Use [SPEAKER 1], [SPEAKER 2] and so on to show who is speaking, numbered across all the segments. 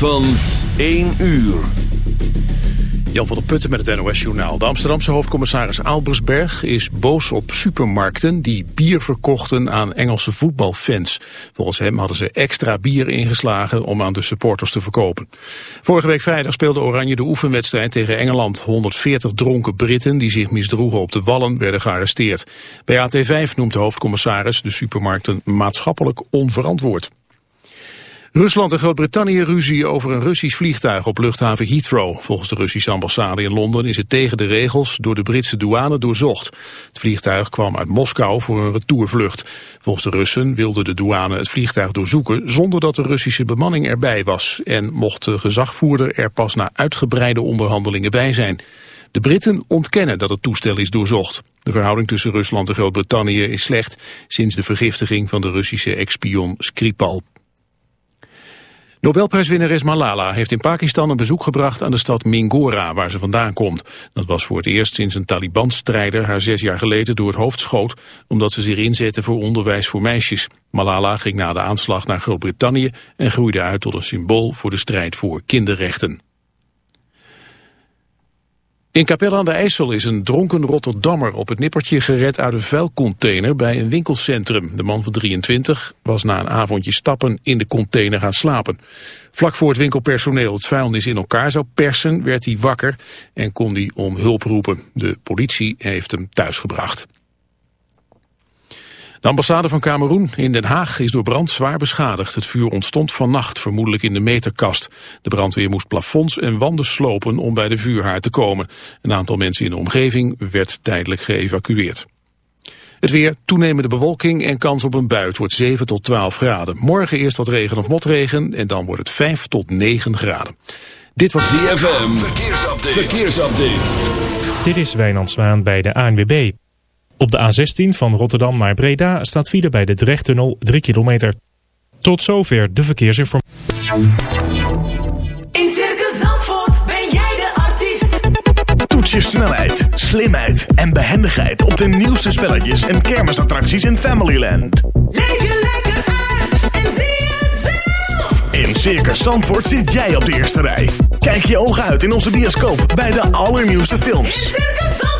[SPEAKER 1] van 1 uur.
[SPEAKER 2] Jan van der Putten met het NOS-journaal. De Amsterdamse hoofdcommissaris Albersberg is boos op supermarkten... die bier verkochten aan Engelse voetbalfans. Volgens hem hadden ze extra bier ingeslagen om aan de supporters te verkopen. Vorige week vrijdag speelde Oranje de oefenwedstrijd tegen Engeland. 140 dronken Britten die zich misdroegen op de wallen werden gearresteerd. Bij AT5 noemt de hoofdcommissaris de supermarkten maatschappelijk onverantwoord. Rusland en Groot-Brittannië ruzie over een Russisch vliegtuig op luchthaven Heathrow. Volgens de Russische ambassade in Londen is het tegen de regels door de Britse douane doorzocht. Het vliegtuig kwam uit Moskou voor een retourvlucht. Volgens de Russen wilde de douane het vliegtuig doorzoeken zonder dat de Russische bemanning erbij was. En mocht de gezagvoerder er pas na uitgebreide onderhandelingen bij zijn. De Britten ontkennen dat het toestel is doorzocht. De verhouding tussen Rusland en Groot-Brittannië is slecht sinds de vergiftiging van de Russische ex-spion Skripal. Nobelprijswinnares Malala heeft in Pakistan een bezoek gebracht aan de stad Mingora, waar ze vandaan komt. Dat was voor het eerst sinds een Taliban-strijder haar zes jaar geleden door het hoofd schoot, omdat ze zich inzette voor onderwijs voor meisjes. Malala ging na de aanslag naar Groot-Brittannië en groeide uit tot een symbool voor de strijd voor kinderrechten. In Capelle aan de IJssel is een dronken Rotterdammer op het nippertje gered uit een vuilcontainer bij een winkelcentrum. De man van 23 was na een avondje stappen in de container gaan slapen. Vlak voor het winkelpersoneel het vuilnis in elkaar zou persen, werd hij wakker en kon hij om hulp roepen. De politie heeft hem thuisgebracht. De ambassade van Cameroen in Den Haag is door brand zwaar beschadigd. Het vuur ontstond vannacht, vermoedelijk in de meterkast. De brandweer moest plafonds en wanden slopen om bij de vuurhaard te komen. Een aantal mensen in de omgeving werd tijdelijk geëvacueerd. Het weer, toenemende bewolking en kans op een bui. Het wordt 7 tot 12 graden. Morgen eerst wat regen of motregen en dan wordt het 5 tot 9 graden.
[SPEAKER 1] Dit was DFM. Verkeersupdate. Verkeersupdate.
[SPEAKER 3] Dit is Wijnand Zwaan bij de ANWB. Op de A16 van Rotterdam naar Breda staat file bij de Drechttunnel 3 kilometer. Tot zover de verkeersinformatie.
[SPEAKER 4] In Circus Zandvoort ben jij de artiest.
[SPEAKER 5] Toets je snelheid, slimheid en behendigheid op de nieuwste spelletjes en kermisattracties in Familyland.
[SPEAKER 4] Leef je lekker uit en zie het zelf.
[SPEAKER 5] In Circus Zandvoort zit jij op de eerste rij. Kijk je ogen uit in onze bioscoop bij de allernieuwste
[SPEAKER 4] In
[SPEAKER 5] films.
[SPEAKER 4] Circus Zandvoort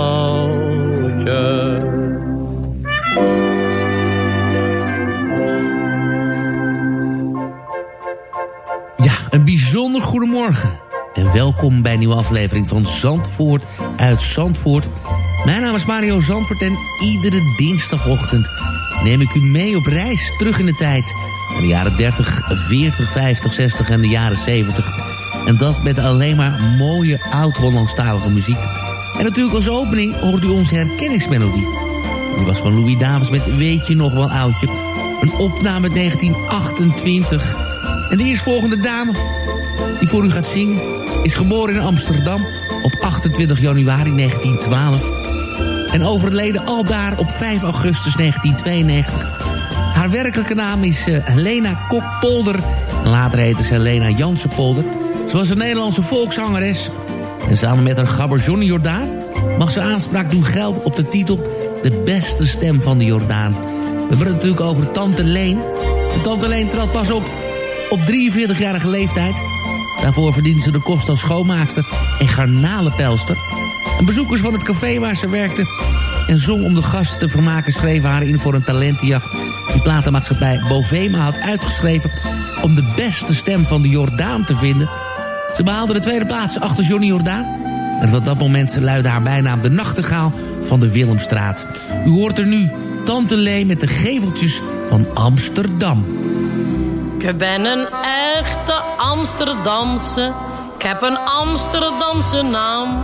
[SPEAKER 6] Een bijzonder goedemorgen. En welkom bij een nieuwe aflevering van Zandvoort uit Zandvoort. Mijn naam is Mario Zandvoort en iedere dinsdagochtend neem ik u mee op reis terug in de tijd. Naar de jaren 30, 40, 50, 60 en de jaren 70. En dat met alleen maar mooie oud-Hollandstalige muziek. En natuurlijk als opening hoort u onze herkenningsmelodie. Die was van Louis Davis met Weet je nog wel oudje. Een opname uit 1928. En de eerstvolgende dame die voor u gaat zingen... is geboren in Amsterdam op 28 januari 1912... en overleden aldaar op 5 augustus 1992. Haar werkelijke naam is uh, Helena Kokpolder. Later heette ze Helena Jansenpolder. Ze was een Nederlandse volkszangeres. En samen met haar gabber Johnny Jordaan... mag ze aanspraak doen gelden op de titel... De beste stem van de Jordaan. We hebben het natuurlijk over Tante Leen. En Tante Leen trad pas op op 43-jarige leeftijd. Daarvoor verdiende ze de kost als schoonmaakster en garnalenpelster. En bezoekers van het café waar ze werkte en zong om de gasten te vermaken... schreven haar in voor een talentenjacht die platenmaatschappij Bovema had uitgeschreven... om de beste stem van de Jordaan te vinden. Ze behaalde de tweede plaats achter Johnny Jordaan... en van dat moment luidde haar bijnaam de nachtegaal van de Willemstraat. U hoort er nu Tante Lee met de geveltjes van Amsterdam.
[SPEAKER 7] Ik ben een echte Amsterdamse, ik heb een Amsterdamse naam.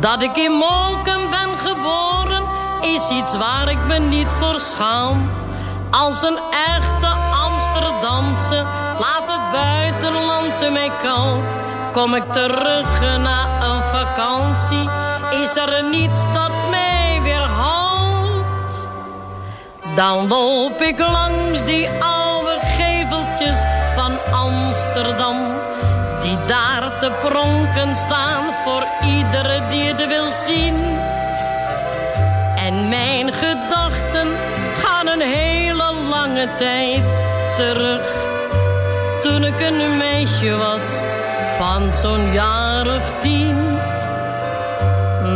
[SPEAKER 7] Dat ik in Moken ben geboren, is iets waar ik me niet voor schaam. Als een echte Amsterdamse, laat het buitenland mij koud. Kom ik terug na een vakantie, is er niets dat mij weerhoudt.
[SPEAKER 8] Dan loop ik langs die Amsterdamse Amsterdam. Die daar te pronken staan voor iedere die het wil zien. En mijn gedachten gaan een hele lange tijd terug. Toen ik een meisje was van zo'n jaar of tien.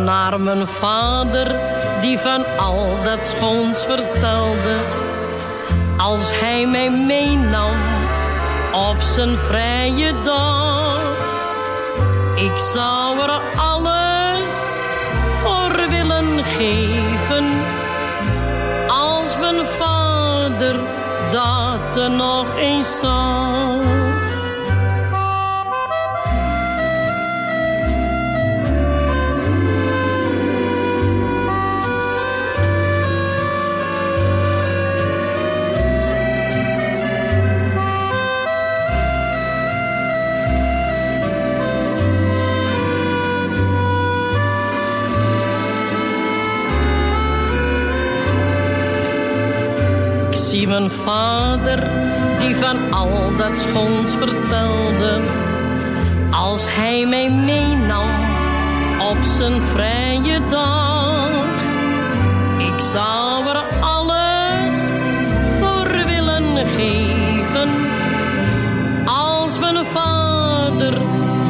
[SPEAKER 8] Naar mijn vader die van al dat schoons vertelde. Als hij mij meenam op zijn vrije dag. Ik zou er alles voor willen geven. Als mijn vader dat er nog eens zag. Zie mijn vader die van al dat schoons vertelde. Als hij mij meenam op zijn vrije dag. Ik zou er alles voor willen geven. Als mijn vader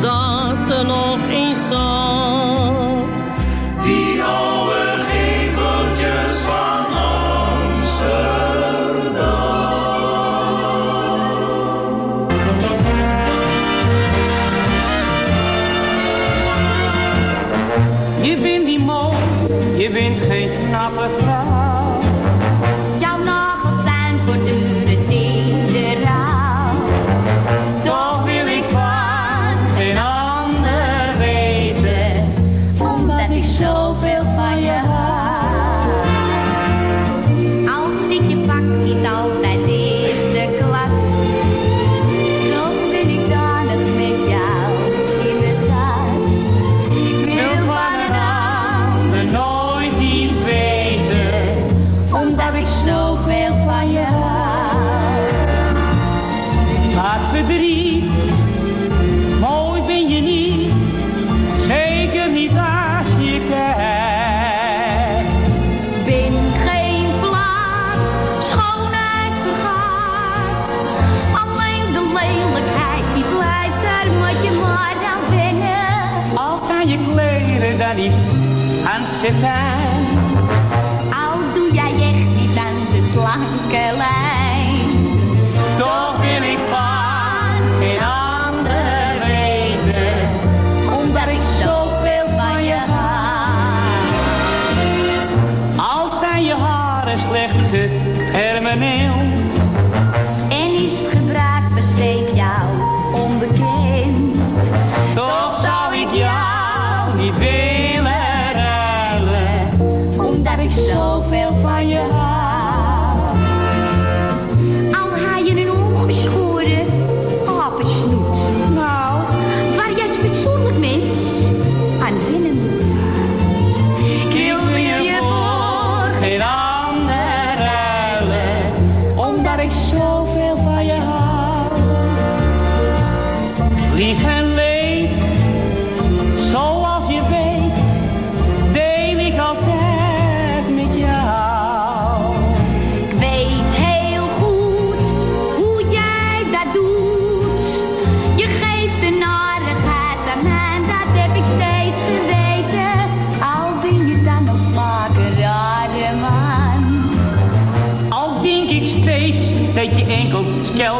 [SPEAKER 8] dat er nog eens zag.
[SPEAKER 9] Al
[SPEAKER 10] doe jij echt niet aan de slanke lijn.
[SPEAKER 9] Toch wil ik van geen ander weten,
[SPEAKER 10] Omdat ik zoveel van je hou.
[SPEAKER 9] al zijn je haren slecht gepermanent.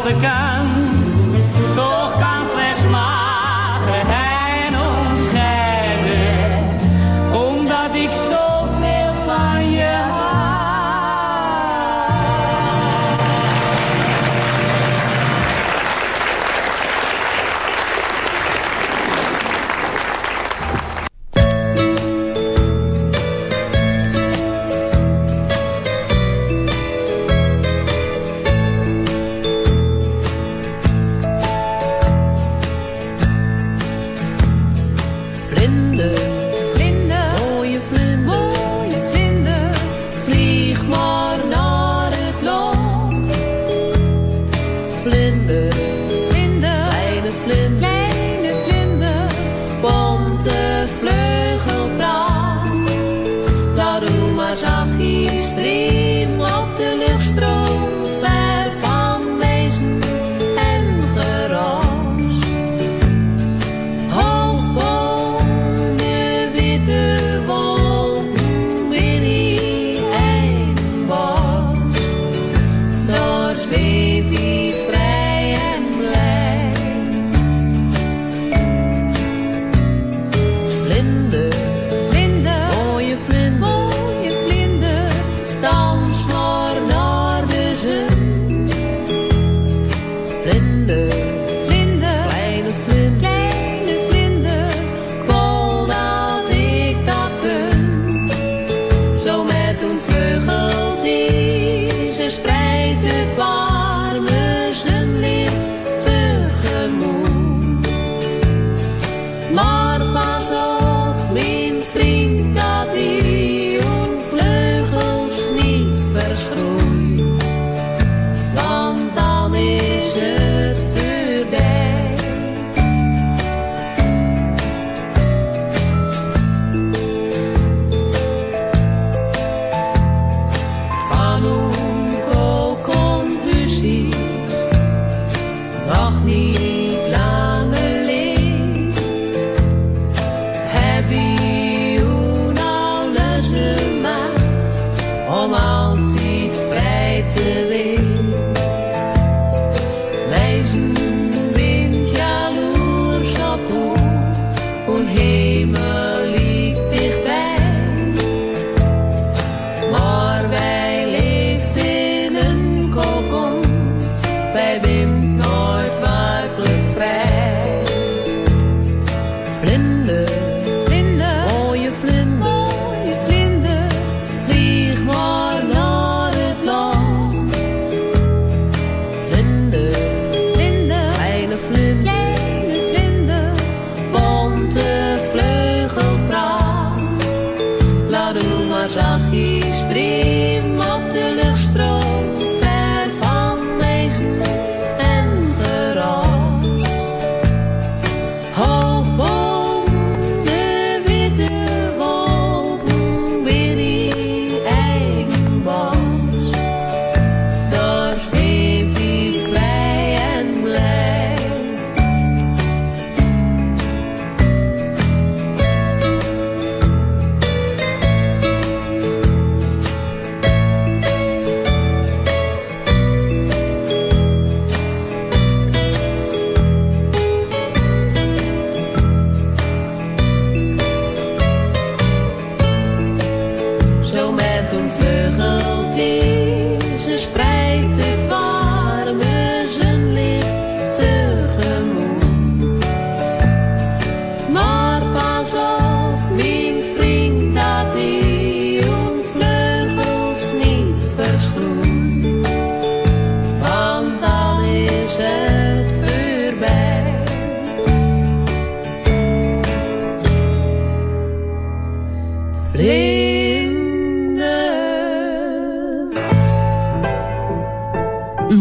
[SPEAKER 9] Schelden kan,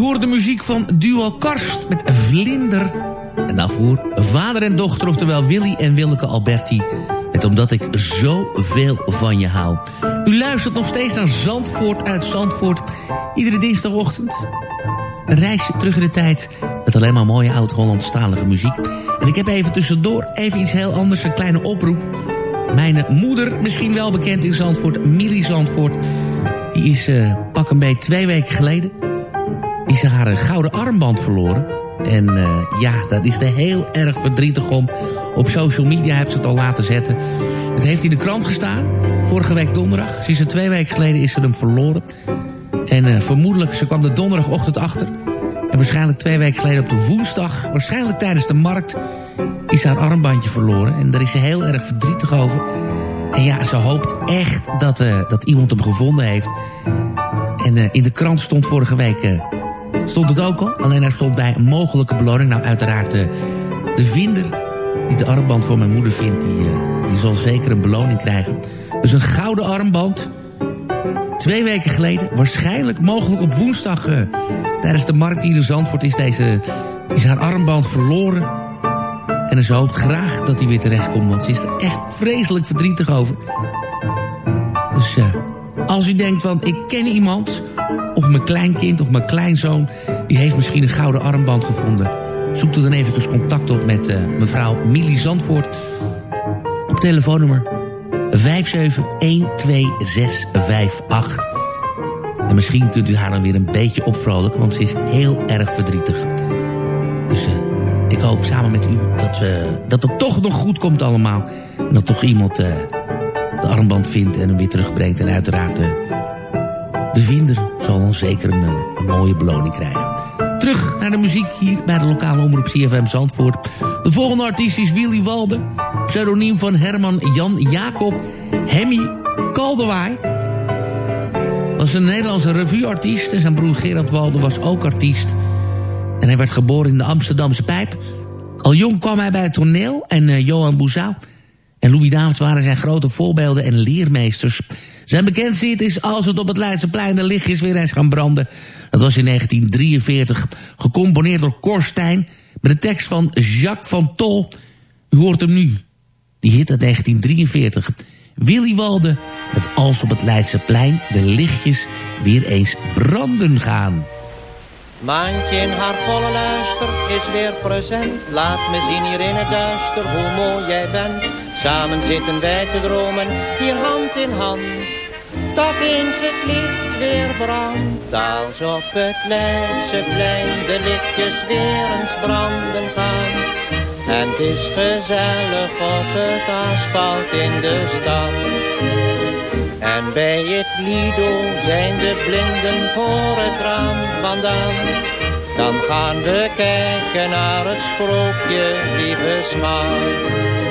[SPEAKER 11] U
[SPEAKER 6] hoort de muziek van Duo Karst met Vlinder. En daarvoor vader en dochter, oftewel Willy en Willeke Alberti. Met Omdat ik zoveel van je hou. U luistert nog steeds naar Zandvoort uit Zandvoort. Iedere dinsdagochtend. Een reisje terug in de tijd. Met alleen maar mooie oud-Hollandstalige muziek. En ik heb even tussendoor even iets heel anders. Een kleine oproep. Mijn moeder, misschien wel bekend in Zandvoort, Millie Zandvoort... die is eh, pak een beetje twee weken geleden... is ze haar gouden armband verloren. En eh, ja, dat is er heel erg verdrietig om. Op social media heeft ze het al laten zetten. Het heeft in de krant gestaan, vorige week donderdag. Sinds twee weken geleden is ze hem verloren. En eh, vermoedelijk, ze kwam de donderdagochtend achter... En waarschijnlijk twee weken geleden op de woensdag... waarschijnlijk tijdens de markt... is haar armbandje verloren. En daar is ze heel erg verdrietig over. En ja, ze hoopt echt dat, eh, dat iemand hem gevonden heeft. En in de krant stond vorige week... stond het ook al. Alleen er stond bij mogelijke beloning. Nou, uiteraard eh, de vinder die de armband voor mijn moeder vindt... Die, eh, die zal zeker een beloning krijgen. Dus een gouden armband... Twee weken geleden, waarschijnlijk mogelijk op woensdag... eh, tijdens de markt hier in Zandvoort is, deze, is haar armband verloren. En ze hoopt graag dat hij weer terechtkomt... want ze is er echt vreselijk verdrietig over. Dus eh, Als u denkt, van ik ken iemand, of mijn kleinkind of mijn kleinzoon... die heeft misschien een gouden armband gevonden... zoek er dan even contact op met uh, mevrouw Millie Zandvoort... op telefoonnummer 5712658. En misschien kunt u haar dan weer een beetje opvrolijken... want ze is heel erg verdrietig. Dus uh, ik hoop samen met u dat, uh, dat het toch nog goed komt allemaal. En dat toch iemand de armband vindt en hem weer terugbrengt. En uiteraard de vinder zal dan zeker een, een, mooie beloning krijgen. Terug naar de muziek hier bij de lokale omroep CFM Zandvoort. De volgende artiest is Willy Walde. Pseudoniem van Herman Jan Jacob Hemmy Kaldewaai. Was een Nederlandse revueartiest. En zijn broer Gerard Walde was ook artiest. En hij werd geboren in de Amsterdamse Pijp. Al jong kwam hij bij het toneel en uh, Johan Boezou en Louis Davids waren zijn grote voorbeelden en leermeesters. Zijn bekendste hit is Als het op het Leidseplein de lichtjes weer eens gaan branden. Dat was in 1943, gecomponeerd door Korstijn... met de tekst van Jacques van Tol. U hoort hem nu. Die hit uit 1943. Willy Walde met Als op het Leidseplein de lichtjes weer eens branden gaan.
[SPEAKER 12] Maantje in haar volle luister is weer present. Laat me zien hier in het duister hoe mooi jij bent. Samen zitten wij te dromen, hier hand in hand. Tot eens het licht weer brandt, als op het Leidseplein de lichtjes weer eens branden gaan. En het is gezellig op het asfalt in de stad. En bij het Lido zijn de blinden voor het raam vandaan. Dan gaan we kijken naar het sprookje, lieve schat.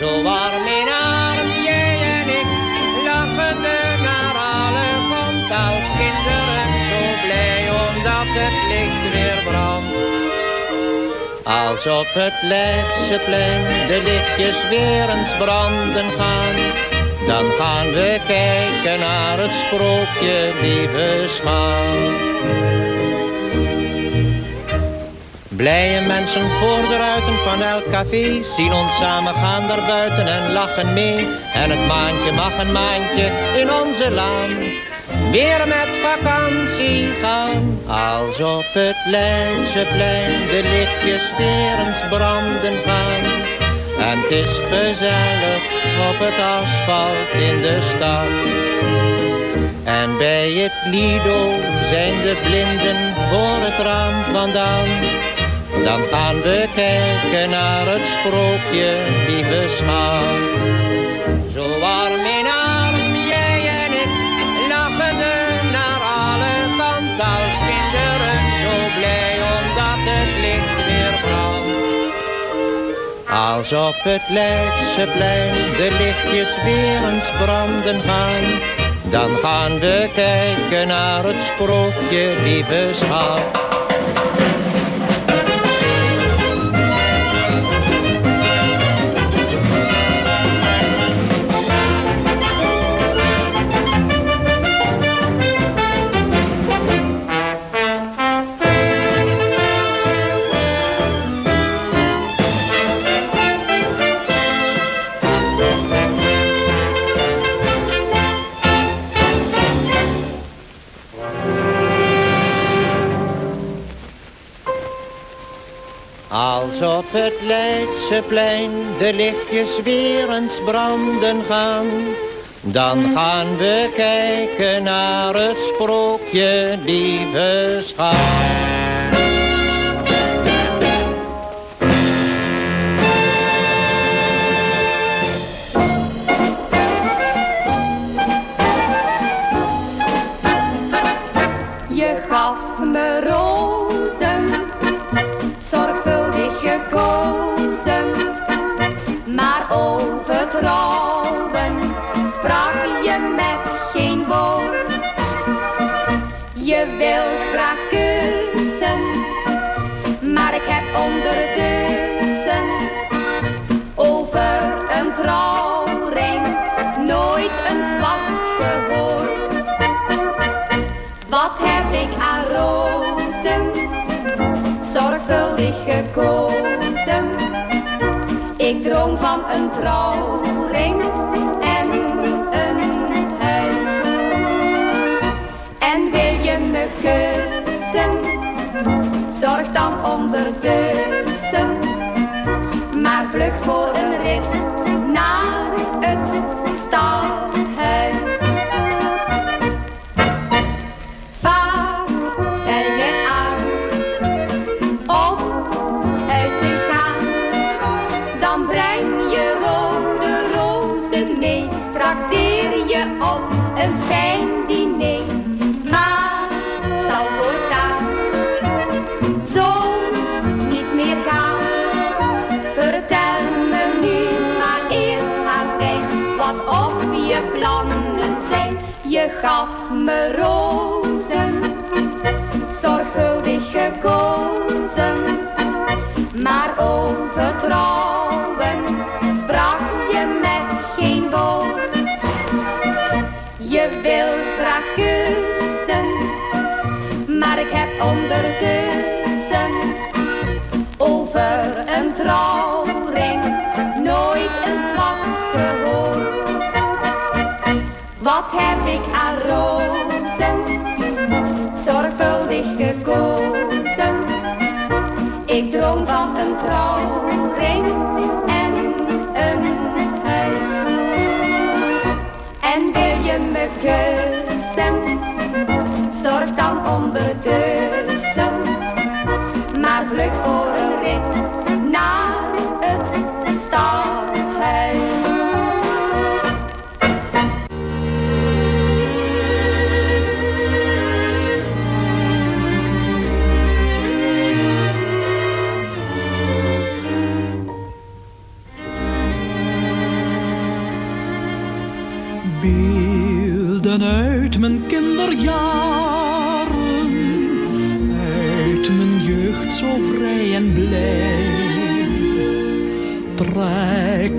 [SPEAKER 12] Zo warm in arm, jij en ik, lachende naar alle komt als kinderen. Zo blij omdat het licht weer brandt. Als op het Leidseplein de lichtjes weer eens branden gaan dan gaan we kijken naar het sprookje, lieve schat. Blije mensen voor de ruiten van elk café zien ons samen gaan daar buiten en lachen mee. En het maandje mag een maandje in onze laan weer met vakantie gaan. Als op het Leidseplein de lichtjes weer branden gaan. En het is gezellig op het asfalt in de stad. En bij het Lido zijn de blinden voor het raam vandaan. Dan gaan we kijken naar het sprookje, lieve schat. Zo warm in arm, jij en ik, lachende naar alle kanten als kinderen. Zo blij omdat het licht weer brandt. Als op het Leidseplein de lichtjes weer eens branden gaan. Dan gaan we kijken naar het sprookje, lieve schat. Leidseplein de lichtjes weer eens branden gaan, dan gaan we kijken naar het sprookje, lieve schat.
[SPEAKER 11] een trouwring en een huis. En wil je me kussen, zorg dan ondertussen, maar vlug voor een rit. Graag kussen, maar ik heb ondertussen over een trouwring nooit een zwart gehoord. Wat heb ik aan rozen, zorgvuldig gekozen. Ik droom van een trouwring en een huis. En wil je me kussen,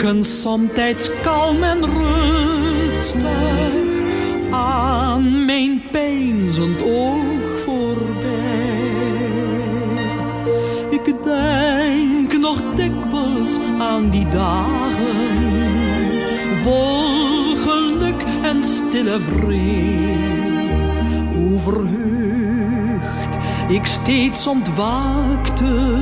[SPEAKER 13] Trekken somtijds kalm en rustig aan mijn peinzend oog voorbij. Ik denk nog dikwijls aan die dagen vol geluk en stille vrede. Hoe ik steeds ontwaakte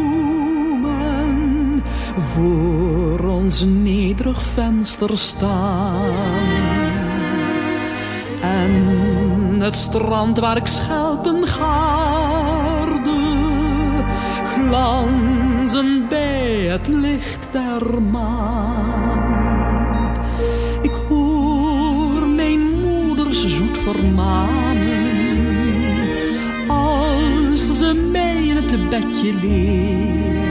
[SPEAKER 13] voor ons nederig venster staan. En het strand waar ik schelpen gaarde, glanzen bij het licht der maan. Ik hoor mijn moeders zoet vermanen als ze mij in het bedje leert.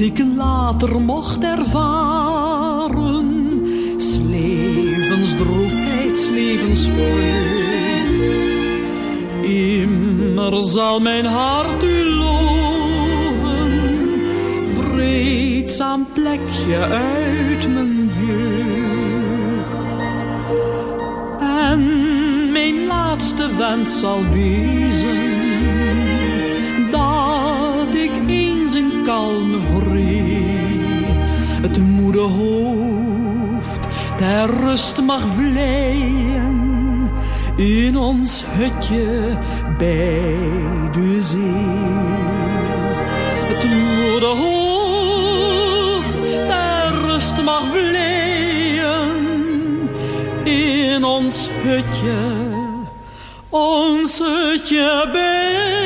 [SPEAKER 13] Ik later mocht ervaren, slevens droefheid. Immer zal mijn hart u loven, vreedzaam plekje uit mijn jeugd. En mijn laatste wens zal wezen, dat ik eens in kalme ter rust mag vleien in ons hutje bij de zee. Het moede hoofd ter rust mag vleien in ons hutje, ons hutje bij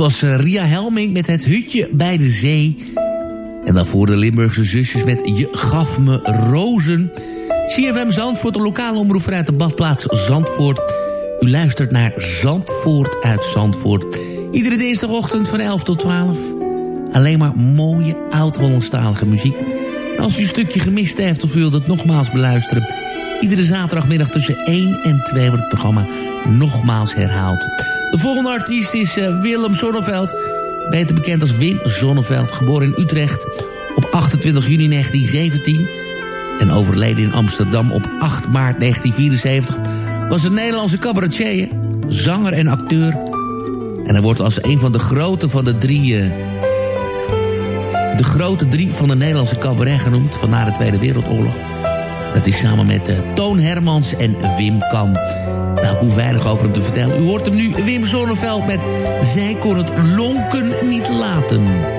[SPEAKER 6] was eh, Ria Helming met het hutje bij de zee. En daarvoor de Limburgse zusjes met Je gaf me rozen. CFM Zandvoort, de lokale omroep vanuit de badplaats Zandvoort. U luistert naar Zandvoort uit Zandvoort. Iedere dinsdagochtend van 11 tot 12. Alleen maar mooie, oud-Hollandstalige muziek. En als u een stukje gemist heeft of wilt het nogmaals beluisteren... iedere zaterdagmiddag tussen 1 en 2 wordt het programma nogmaals herhaald. De volgende artiest is uh, Willem Zonneveld. Beter bekend als Wim Zonneveld. Geboren in Utrecht op 28 juni 1917. En overleden in Amsterdam op 8 maart 1974. Was een Nederlandse cabaretier, zanger en acteur. En hij wordt als een van de grote van de drie... Uh, de grote drie van de Nederlandse cabaret genoemd... van na de Tweede Wereldoorlog. Dat is samen met uh, Toon Hermans en Wim Kan. Nou, ik hoef weinig over hem te vertellen. U hoort hem nu, Wim Zonneveld met... Zij kon het lonken niet laten.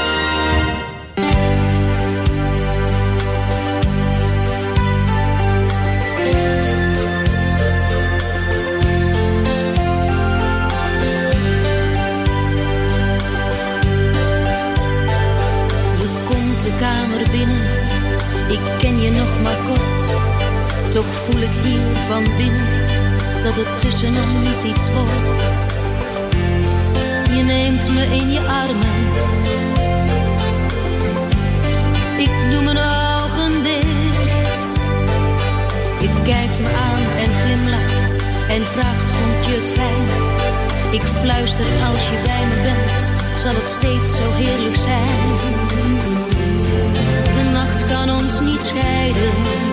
[SPEAKER 14] Toch voel ik hier van binnen dat het tussen ons iets wordt. Je neemt me in je armen. Ik doe mijn ogen dicht. Je kijkt me aan en glimlacht en vraagt: Vond je het fijn? Ik fluister als je bij me bent, zal het steeds zo heerlijk zijn. De nacht kan ons niet scheiden.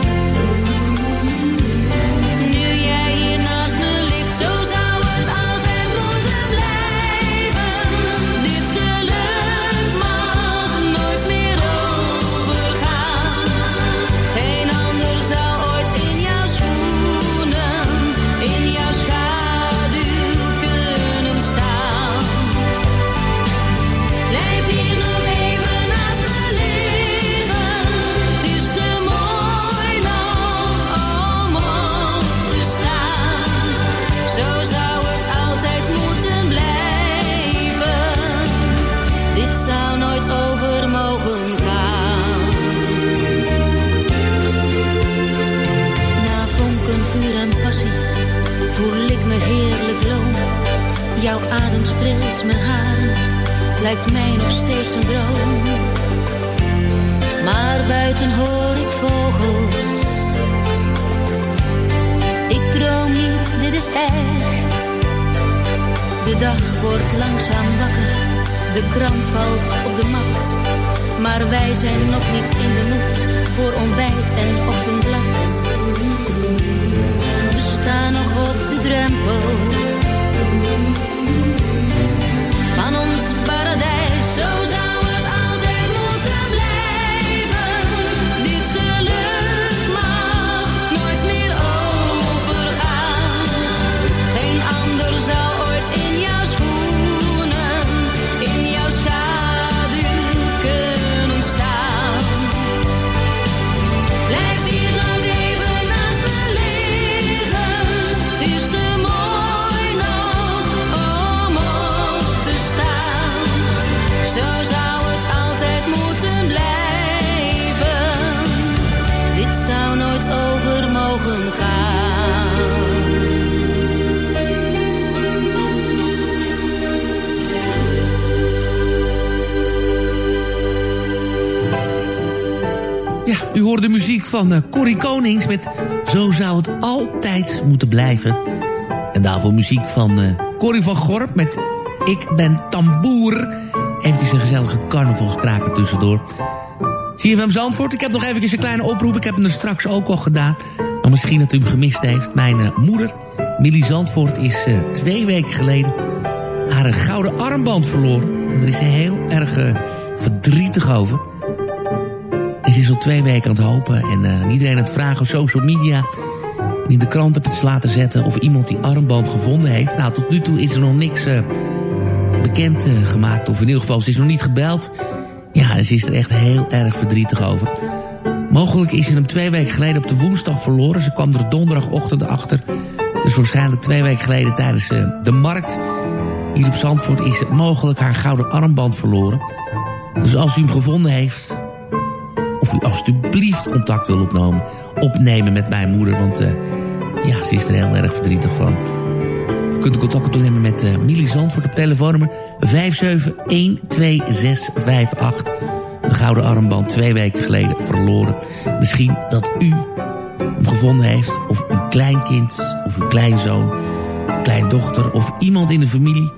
[SPEAKER 6] Hoort de muziek van eh, Corrie Konings met Zo zou het altijd moeten blijven. En daarvoor muziek van eh, Corrie van Gorp met Ik ben tamboer. Eventjes een gezellige carnavalskraker tussendoor. CFM Zandvoort, ik heb nog eventjes een kleine oproep. Ik heb hem er straks ook al gedaan. Maar misschien dat u hem gemist heeft. Mijn eh, moeder, Millie Zandvoort, is twee weken geleden... haar gouden armband verloren. En daar is ze heel erg verdrietig over. Is al twee weken aan het hopen. En eh, iedereen aan het vragen op social media... in de krant heb het laten zetten... of iemand die armband gevonden heeft. Nou, tot nu toe is er nog niks eh, bekend eh, gemaakt. Of in ieder geval, ze is nog niet gebeld. Ja, ze is er echt heel erg verdrietig over. Mogelijk is ze hem twee weken geleden op de woensdag verloren. Ze kwam er donderdagochtend achter. Dus waarschijnlijk twee weken geleden tijdens de markt... hier op Zandvoort is ze mogelijk haar gouden armband verloren. Dus als u hem gevonden heeft... of u alstublieft contact wil opnemen, opnemen met mijn moeder... want eh, ja, ze is er heel erg verdrietig van. U kunt contact opnemen met uh, Millie Zandvoort op telefoonnummer 5712658. De gouden armband twee weken geleden verloren. Misschien dat u hem gevonden heeft, of uw kleinkind, of uw kleinzoon, kleindochter... of iemand in de familie.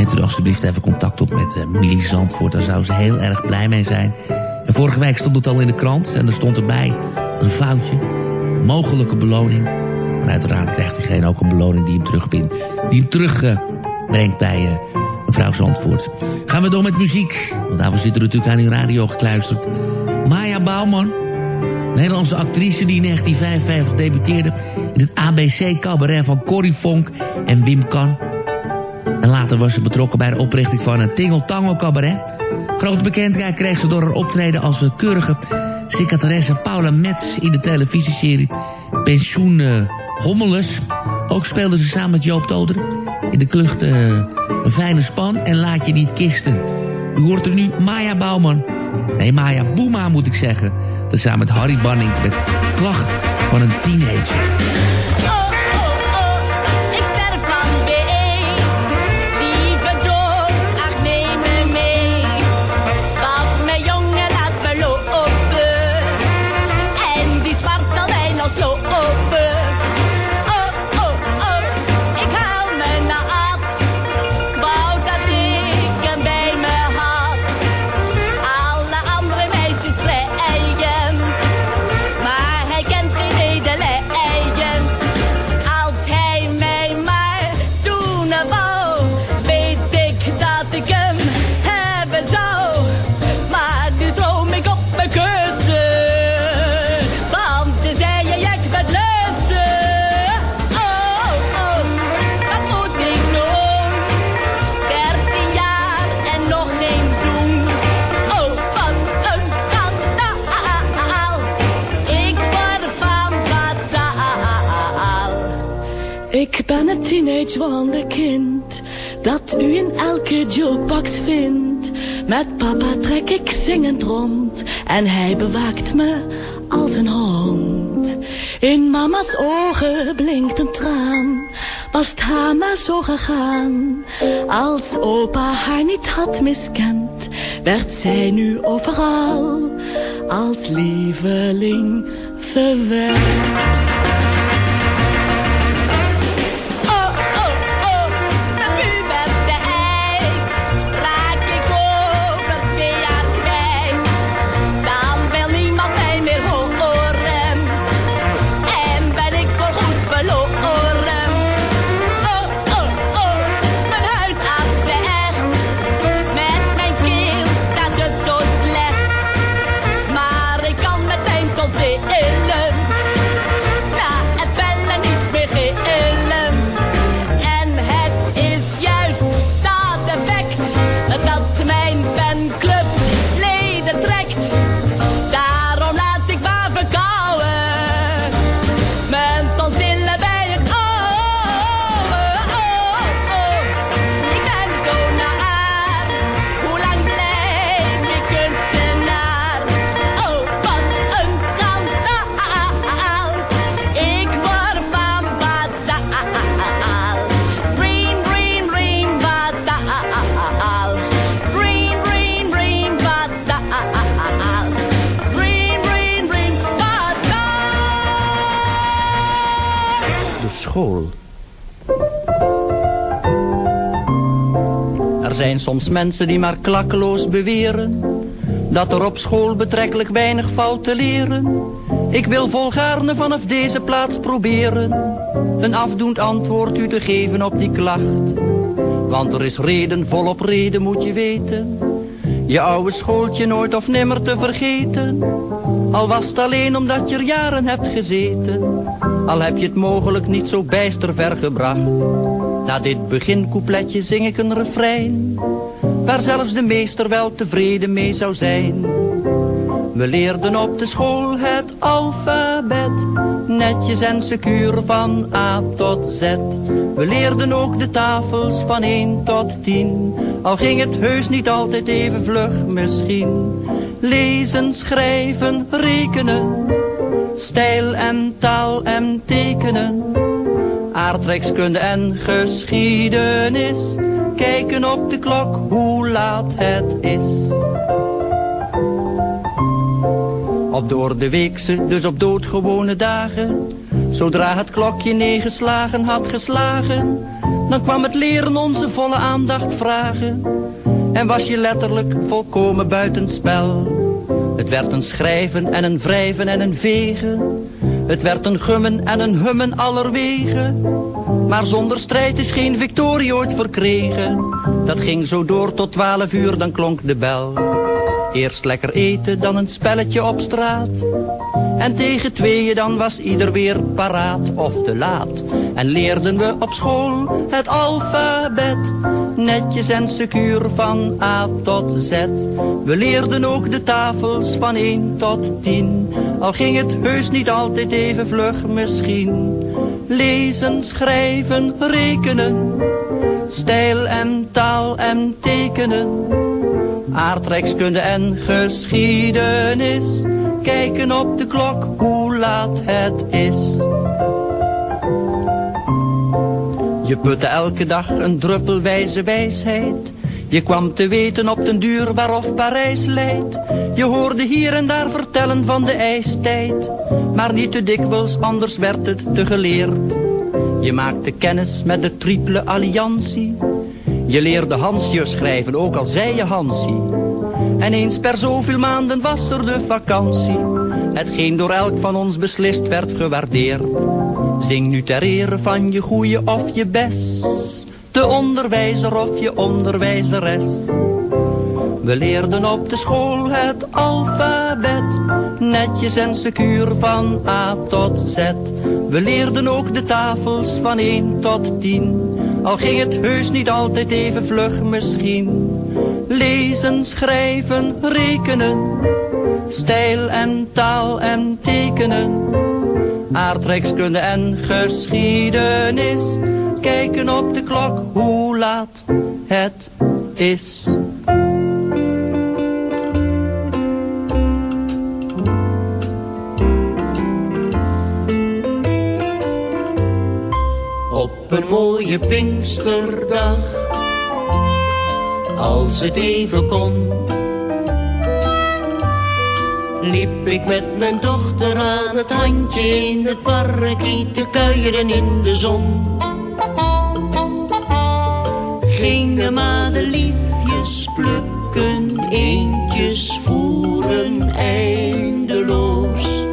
[SPEAKER 6] Neemt u alsjeblieft even contact op met uh, Millie Zandvoort. Daar zou ze heel erg blij mee zijn. En vorige week stond het al in de krant en er stond erbij een foutje. Mogelijke beloning. Maar uiteraard krijgt diegene ook een beloning die hem terugbindt. Die hem terugbrengt bij uh, mevrouw Zandvoort. Gaan we door met muziek. Want daarvoor zit er natuurlijk aan uw radio gekluisterd. Maya Bouwman. Nederlandse actrice die in 1955 debuteerde... in het ABC-cabaret van Corrie Vonk en Wim Kan. En later was ze betrokken bij de oprichting van het Tingle Tangle Cabaret. Grote bekendheid kreeg ze door haar optreden als keurige secretaresse Paula Metz in de televisieserie Pensioen uh, Hommeles. Ook speelde ze samen met Joop Toder in de klucht uh, Een Fijne Span en Laat Je Niet Kisten. U hoort er nu Maya Bouwman. Nee, Maya Boema moet ik zeggen. Samen met Harry Banning met Klacht van een Teenager.
[SPEAKER 15] Wonderkind dat u in elke jukebox vindt. Met papa trek ik zingend rond en hij bewaakt me als een hond. In mama's ogen blinkt een traan, was het haar maar zo gegaan. Als opa haar niet had miskend, werd zij nu overal als lieveling verwend.
[SPEAKER 16] Zijn soms mensen die maar klakkeloos beweren dat er op school betrekkelijk weinig valt te leren. Ik wil volgaarne vanaf deze plaats proberen een afdoend antwoord u te geven op die klacht. Want er is reden volop reden moet je weten. Je oude schooltje nooit of nimmer te vergeten. Al was het alleen omdat je er jaren hebt gezeten. Al heb je het mogelijk niet zo bijster ver gebracht. Na dit begincoupletje zing ik een refrein. Waar zelfs de meester wel tevreden mee zou zijn. We leerden op de school het alfabet, netjes en secuur van A tot Z. We leerden ook de tafels van 1 tot 10, al ging het heus niet altijd even vlug misschien. Lezen, schrijven, rekenen, stijl en taal en tekenen. Aardrijkskunde en geschiedenis, kijken op de klok hoe laat het is. Op door de weekse, dus op doodgewone dagen. Zodra het klokje negen slagen had geslagen, dan kwam het leren onze volle aandacht vragen. En was je letterlijk volkomen buitenspel. Het werd een schrijven en een wrijven en een vegen. Het werd een gummen en een hummen allerwegen. Maar zonder strijd is geen victorie ooit verkregen. Dat ging zo door tot twaalf uur, dan klonk de bel. Eerst lekker eten, dan een spelletje op straat. En tegen tweeën dan was ieder weer paraat of te laat. En leerden we op school het alfabet. Netjes en secuur van A tot Z. We leerden ook de tafels van 1 tot 10. Al ging het heus niet altijd even vlug misschien. Lezen, schrijven, rekenen. Stijl en taal en tekenen. Aardrijkskunde en geschiedenis. Kijken op de klok hoe laat het is. Je putte elke dag een druppel wijze wijsheid. Je kwam te weten op den duur waarof Parijs leidt. Je hoorde hier en daar vertellen van de ijstijd. Maar niet te dikwijls, anders werd het te geleerd. Je maakte kennis met de triple alliantie. Je leerde Hansje schrijven, ook al zei je Hansie. En eens per zoveel maanden was er de vakantie. Hetgeen door elk van ons beslist werd gewaardeerd. Zing nu ter ere van je goeie of je best. De onderwijzer of je onderwijzeres. We leerden op de school het alfabet. Netjes en secuur van A tot Z. We leerden ook de tafels van 1 tot 10. Al ging het heus niet altijd even vlug misschien. Lezen, schrijven, rekenen. Stijl en taal en tekenen. Aardrijkskunde en geschiedenis. Kijken op de klok hoe laat het is.
[SPEAKER 17] Op een mooie Pinksterdag, als het even kon, liep ik met mijn dochter aan het handje in het parkie te kuieren in de zon. Gingen madeliefjes plukken, eentjes voeren eindeloos.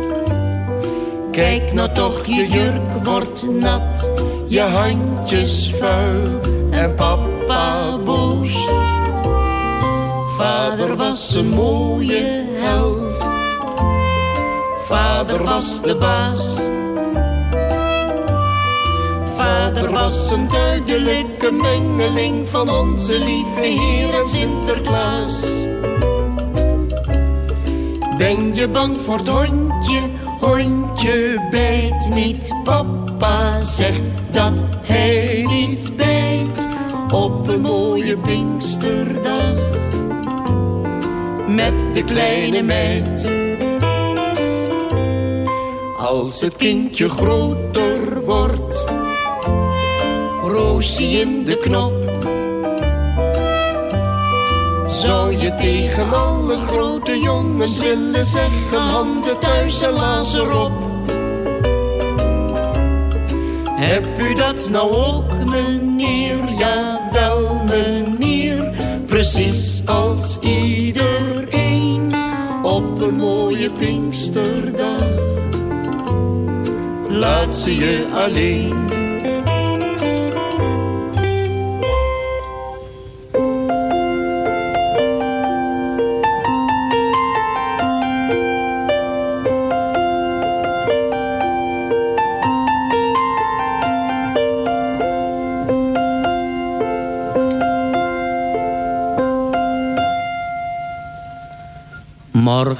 [SPEAKER 17] Kijk nou toch, je jurk wordt nat, je handjes vuil en papa boos. Vader was een mooie held, vader was de baas. Vader was een duidelijke mengeling van onze lieve Heer en Sinterklaas. Ben je bang voor het hondje? Hondje bijt niet. Papa zegt dat hij niet bijt. Op een mooie Pinksterdag. Met de kleine meid. Als het kindje groter wordt. In de knop. Zou je tegen alle grote jongens willen zeggen handen thuis en lazer op? Heb u dat nou ook, meneer? Ja, wel, meneer. Precies als iedereen op een mooie Pinksterdag. Laat ze je alleen.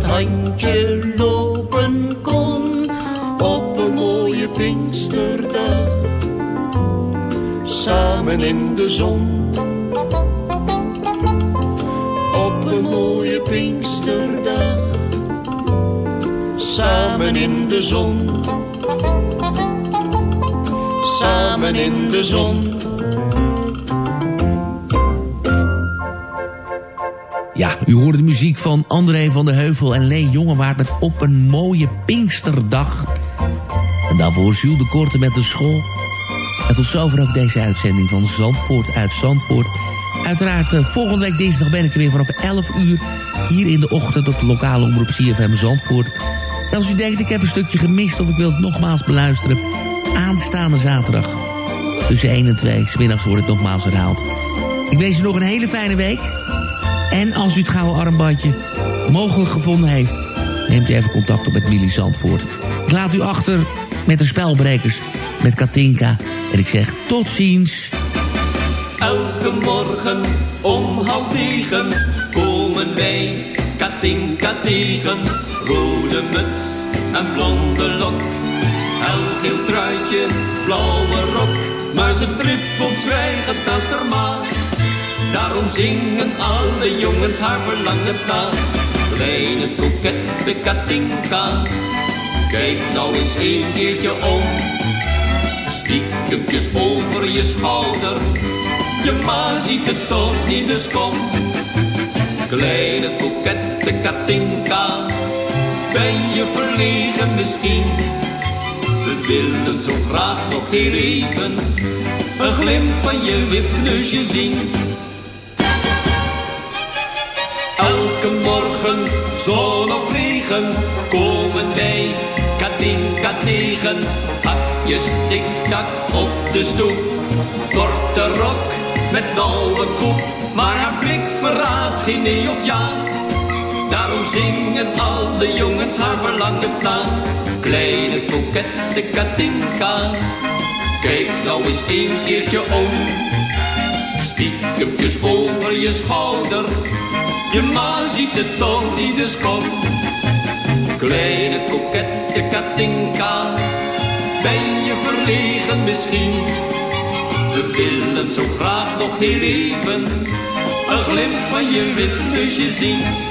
[SPEAKER 17] het handje lopen kon op een mooie Pinksterdag. Samen in de zon. Op een mooie Pinksterdag. Samen in de zon. Samen in de zon.
[SPEAKER 6] Ja, u hoorde de muziek van André van de Heuvel en Leen Jongewaard met Op een mooie Pinksterdag. En daarvoor Jules de Korte met de school. En tot zover ook deze uitzending van Zandvoort uit Zandvoort. Uiteraard, eh, volgende week dinsdag ben ik er weer vanaf 11 uur... hier in de ochtend op de lokale omroep CFM Zandvoort. En als u denkt, ik heb een stukje gemist of ik wil het nogmaals beluisteren... aanstaande zaterdag tussen 1 en 2, smiddags wordt het nogmaals herhaald. Ik wens u nog een hele fijne week... En als u het gouden armbandje mogelijk gevonden heeft... neemt u even contact op met Willy Zandvoort. Ik laat u achter met de spelbrekers, met Katinka. En ik zeg tot ziens.
[SPEAKER 18] Elke morgen om half negen komen wij Katinka tegen. Rode muts en blonde lok. Helgeel truitje, blauwe rok. Maar ze trippelt zwijgend naast haar maag. Daarom zingen alle jongens haar verlangen na. Kleine kokette Katinka, kijk nou eens een keertje om. Stiekempjes over je schouder. Je ma ziet het toch niet, dus kom. Kleine kokette Katinka, ben je verlegen misschien? We willen zo graag nog heel even een glimp van je wipneusje zien. Elke morgen, zon of regen, komen wij Katinka tegen. Hakjes tik-tak op de stoep, korte rok met nauwe koep. Maar haar blik verraadt geen nee of ja. Daarom zingen al de jongens haar verlangend na. Kleine kokette Katinka, kijk nou eens een keertje om. Stiekempjes over je schouder, je ma ziet het toch niet, dus kom. Kleine kokette Katinka, ben je verlegen misschien? We willen zo graag nog heel even een glimp van je wipneusje zien.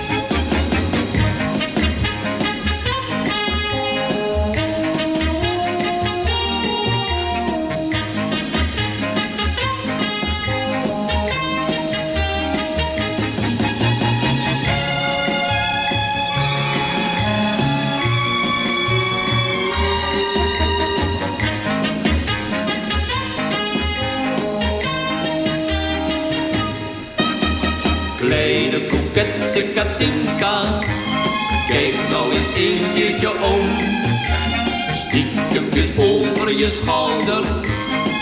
[SPEAKER 18] Kokette Katinka, kijk nou eens een keertje om. Stiekempjes over je schouder,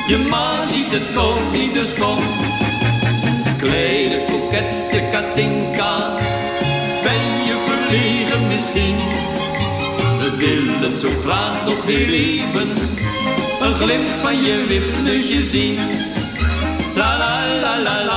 [SPEAKER 18] je ma ziet het toch niet, dus kom. Kleine kokette Katinka, ben je verlegen misschien? We willen zo graag nog heel even een glimp van je wipneusje zien. La la la la la